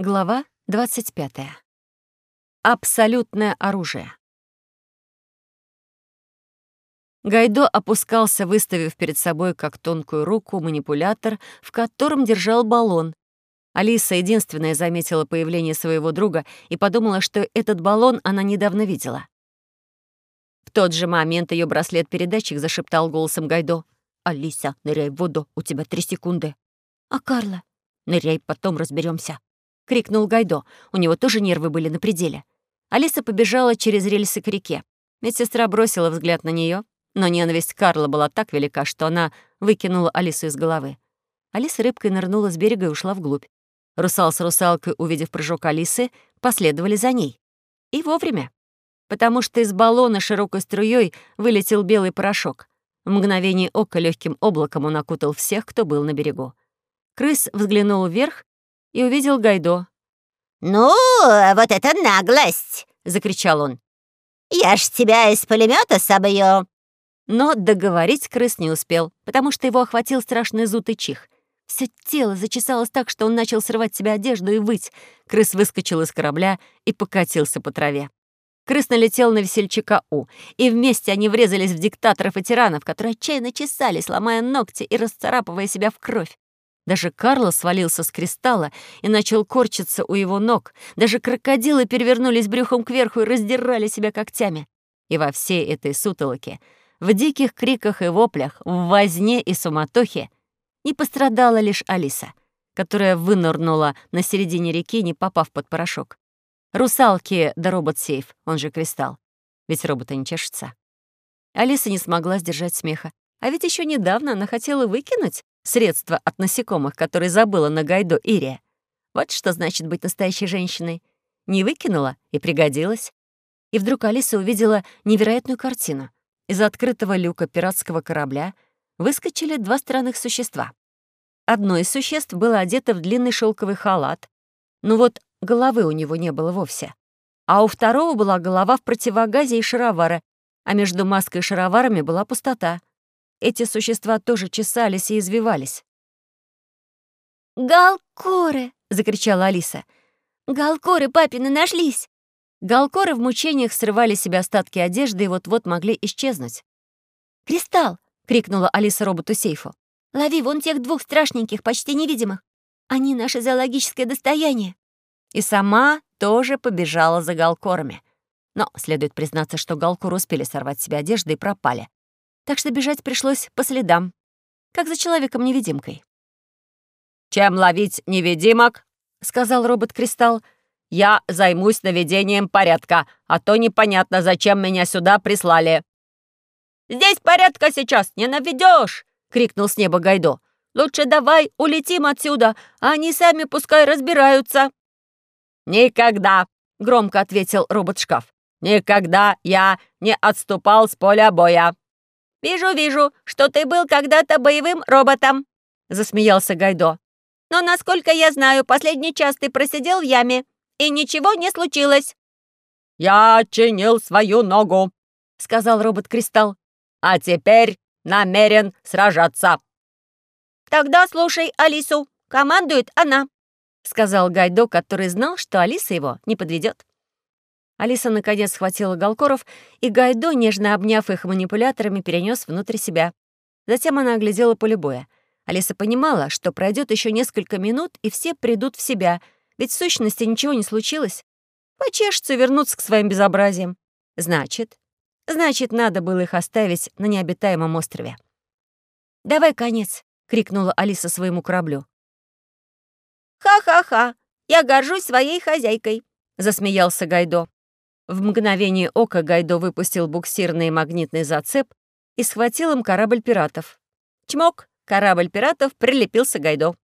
Глава 25. Абсолютное оружие. Гайдо опускался, выставив перед собой как тонкую руку манипулятор, в котором держал баллон. Алиса единственная заметила появление своего друга и подумала, что этот баллон она недавно видела. В тот же момент ее браслет-передатчик зашептал голосом Гайдо. «Алиса, ныряй в воду, у тебя три секунды». «А Карла?» «Ныряй, потом разберемся крикнул Гайдо. У него тоже нервы были на пределе. Алиса побежала через рельсы к реке. Медсестра бросила взгляд на нее, но ненависть Карла была так велика, что она выкинула Алису из головы. Алиса рыбкой нырнула с берега и ушла вглубь. Русал с русалкой, увидев прыжок Алисы, последовали за ней. И вовремя. Потому что из баллона широкой струей вылетел белый порошок. В мгновение ока легким облаком он окутал всех, кто был на берегу. Крыс взглянул вверх и увидел Гайдо. «Ну, вот это наглость!» — закричал он. «Я ж тебя из пулемета собью!» Но договорить крыс не успел, потому что его охватил страшный зуд и чих. Все тело зачесалось так, что он начал срывать себе одежду и выть. Крыс выскочил из корабля и покатился по траве. Крыс налетел на весельчака У, и вместе они врезались в диктаторов и тиранов, которые отчаянно чесались, ломая ногти и расцарапывая себя в кровь. Даже Карло свалился с кристалла и начал корчиться у его ног. Даже крокодилы перевернулись брюхом кверху и раздирали себя когтями. И во всей этой сутолоке, в диких криках и воплях, в возне и суматохе не пострадала лишь Алиса, которая вынырнула на середине реки, не попав под порошок. Русалки да робот-сейф, он же кристалл. Ведь роботы не чешутся. Алиса не смогла сдержать смеха. А ведь еще недавно она хотела выкинуть средство от насекомых, которое забыла на Гайдо Ирия. Вот что значит быть настоящей женщиной. Не выкинула и пригодилась. И вдруг Алиса увидела невероятную картину. Из открытого люка пиратского корабля выскочили два странных существа. Одно из существ было одето в длинный шелковый халат, но вот головы у него не было вовсе. А у второго была голова в противогазе и шаровары, а между маской и шароварами была пустота. Эти существа тоже чесались и извивались. «Галкоры!» — закричала Алиса. «Галкоры папины нашлись!» Галкоры в мучениях срывали себе остатки одежды и вот-вот могли исчезнуть. «Кристалл!» — крикнула Алиса роботу-сейфу. «Лови вон тех двух страшненьких, почти невидимых. Они наше зоологическое достояние». И сама тоже побежала за галкорами. Но следует признаться, что галкоры успели сорвать себе одежду и пропали так что бежать пришлось по следам, как за человеком-невидимкой. «Чем ловить невидимок?» — сказал робот-кристалл. «Я займусь наведением порядка, а то непонятно, зачем меня сюда прислали». «Здесь порядка сейчас не наведешь!» — крикнул с неба Гайдо. «Лучше давай улетим отсюда, а они сами пускай разбираются». «Никогда!» — громко ответил робот-шкаф. «Никогда я не отступал с поля боя!» «Вижу, вижу, что ты был когда-то боевым роботом», — засмеялся Гайдо. «Но, насколько я знаю, последний час ты просидел в яме, и ничего не случилось». «Я чинил свою ногу», — сказал робот-кристалл. «А теперь намерен сражаться». «Тогда слушай Алису, командует она», — сказал Гайдо, который знал, что Алиса его не подведет. Алиса наконец схватила Галкоров, и Гайдо, нежно обняв их манипуляторами, перенес внутрь себя. Затем она оглядела поле боя. Алиса понимала, что пройдет еще несколько минут, и все придут в себя, ведь в сущности ничего не случилось. Почешутся и вернутся к своим безобразиям. Значит, значит, надо было их оставить на необитаемом острове. «Давай конец!» — крикнула Алиса своему кораблю. «Ха-ха-ха! Я горжусь своей хозяйкой!» — засмеялся Гайдо. В мгновение ока Гайдо выпустил буксирный магнитный зацеп и схватил им корабль пиратов. Чмок! Корабль пиратов прилепился Гайдо.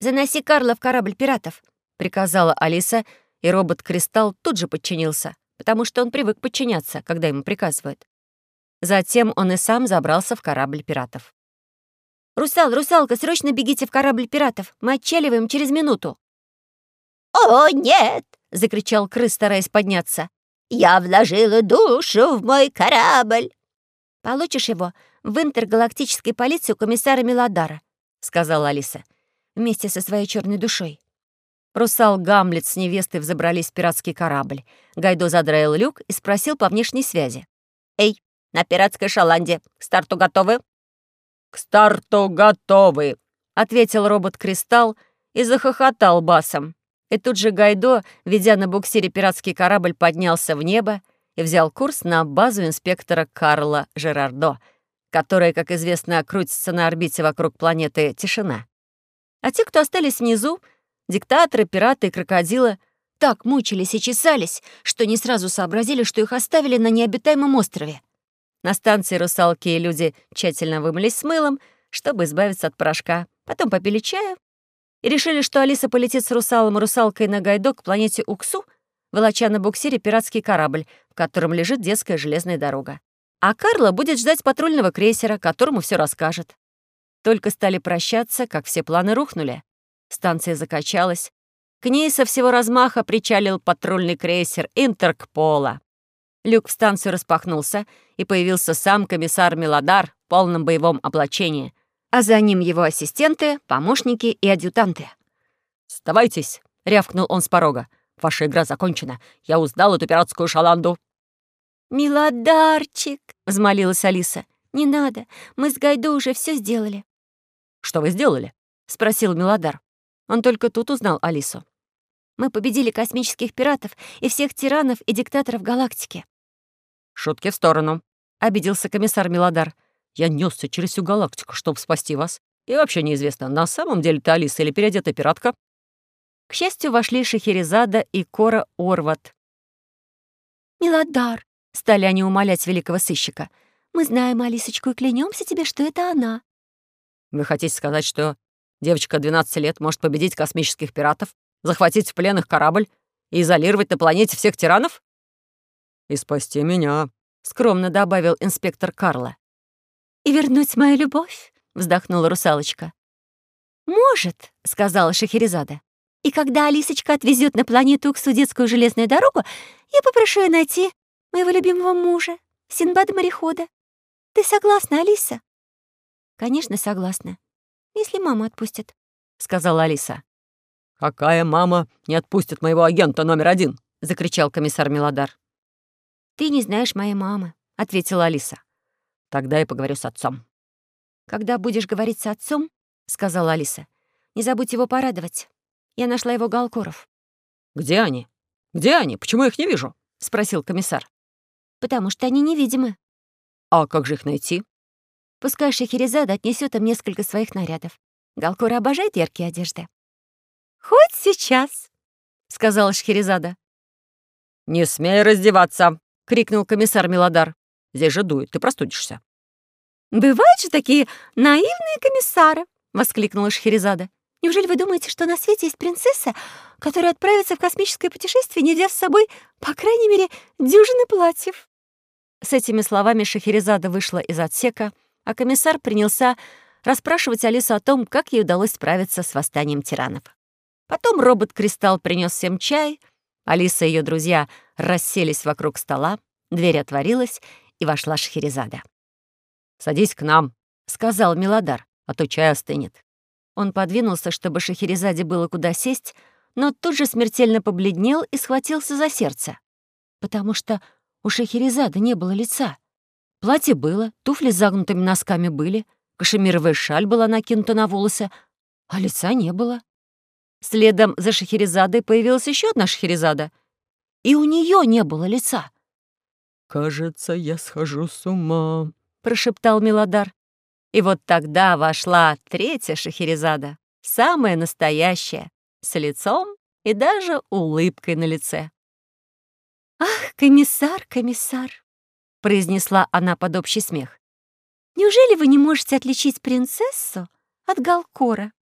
«Заноси Карла в корабль пиратов», — приказала Алиса, и робот-кристалл тут же подчинился, потому что он привык подчиняться, когда ему приказывают. Затем он и сам забрался в корабль пиратов. «Русал, русалка, срочно бегите в корабль пиратов. Мы отчаливаем через минуту». «О, нет!» — закричал крыс, стараясь подняться. «Я вложила душу в мой корабль!» «Получишь его в интергалактической полиции у комиссара Мелодара», — сказала Алиса, «вместе со своей черной душой». Русал Гамлет с невестой взобрались в пиратский корабль. Гайдо задраил люк и спросил по внешней связи. «Эй, на пиратской шаланде, к старту готовы?» «К старту готовы», — ответил робот-кристалл и захохотал басом. И тут же Гайдо, ведя на буксире пиратский корабль, поднялся в небо и взял курс на базу инспектора Карла Жерардо, которая, как известно, крутится на орбите вокруг планеты Тишина. А те, кто остались внизу, диктаторы, пираты и крокодилы, так мучились и чесались, что не сразу сообразили, что их оставили на необитаемом острове. На станции русалки и люди тщательно вымылись с мылом, чтобы избавиться от порошка. Потом попили чаю и решили, что Алиса полетит с русалом и русалкой на гайдок к планете Уксу, волоча на буксире пиратский корабль, в котором лежит детская железная дорога. А Карла будет ждать патрульного крейсера, которому все расскажет. Только стали прощаться, как все планы рухнули. Станция закачалась. К ней со всего размаха причалил патрульный крейсер Интеркпола. Люк в станцию распахнулся, и появился сам комиссар Мелодар в полном боевом облачении, а за ним его ассистенты, помощники и адъютанты. «Сдавайтесь!» — рявкнул он с порога. «Ваша игра закончена. Я узнал эту пиратскую шаланду». «Милодарчик!» — взмолилась Алиса. «Не надо. Мы с Гайду уже все сделали». «Что вы сделали?» — спросил Милодар. Он только тут узнал Алису. «Мы победили космических пиратов и всех тиранов и диктаторов галактики». «Шутки в сторону», — обиделся комиссар Милодар. «Я несся через всю галактику, чтобы спасти вас. И вообще неизвестно, на самом деле ты Алиса или переодетая пиратка?» К счастью, вошли Шахерезада и Кора Орват. «Милодар», — стали они умолять великого сыщика, «мы знаем Алисочку и клянемся тебе, что это она». «Вы хотите сказать, что девочка 12 лет может победить космических пиратов, захватить в плен их корабль и изолировать на планете всех тиранов?» «И спасти меня», — скромно добавил инспектор Карла. «И вернуть мою любовь?» — вздохнула русалочка. «Может», — сказала Шахерезада. «И когда Алисочка отвезет на планету Уксу детскую железную дорогу, я попрошу ее найти моего любимого мужа, Синбада-морехода. Ты согласна, Алиса?» «Конечно, согласна. Если мама отпустит», — сказала Алиса. «Какая мама не отпустит моего агента номер один?» — закричал комиссар Мелодар. «Ты не знаешь моей мамы», — ответила Алиса. «Тогда я поговорю с отцом». «Когда будешь говорить с отцом», — сказала Алиса, «не забудь его порадовать. Я нашла его галкоров». «Где они? Где они? Почему я их не вижу?» — спросил комиссар. «Потому что они невидимы». «А как же их найти?» Пускай Шахерезада отнесет им несколько своих нарядов. Галкора обожает яркие одежды». «Хоть сейчас», — сказала Шахерезада. «Не смей раздеваться!» — крикнул комиссар Мелодар. «Здесь же дует, ты простудишься». «Бывают же такие наивные комиссары!» — воскликнула Шахерезада. «Неужели вы думаете, что на свете есть принцесса, которая отправится в космическое путешествие, не взяв с собой, по крайней мере, дюжины платьев?» С этими словами Шахерезада вышла из отсека, а комиссар принялся расспрашивать Алису о том, как ей удалось справиться с восстанием тиранов. Потом робот-кристалл принес всем чай, Алиса и ее друзья расселись вокруг стола, дверь отворилась, и вошла Шахерезада. «Садись к нам», — сказал Милодар, «а то чай остынет». Он подвинулся, чтобы Шахерезаде было куда сесть, но тут же смертельно побледнел и схватился за сердце, потому что у Шахерезады не было лица. Платье было, туфли с загнутыми носками были, кашемировая шаль была накинута на волосы, а лица не было. Следом за Шахерезадой появилась еще одна Шахерезада, и у нее не было лица. «Кажется, я схожу с ума», — прошептал Милодар. И вот тогда вошла третья Шахерезада, самая настоящая, с лицом и даже улыбкой на лице. «Ах, комиссар, комиссар!» — произнесла она под общий смех. «Неужели вы не можете отличить принцессу от Галкора?»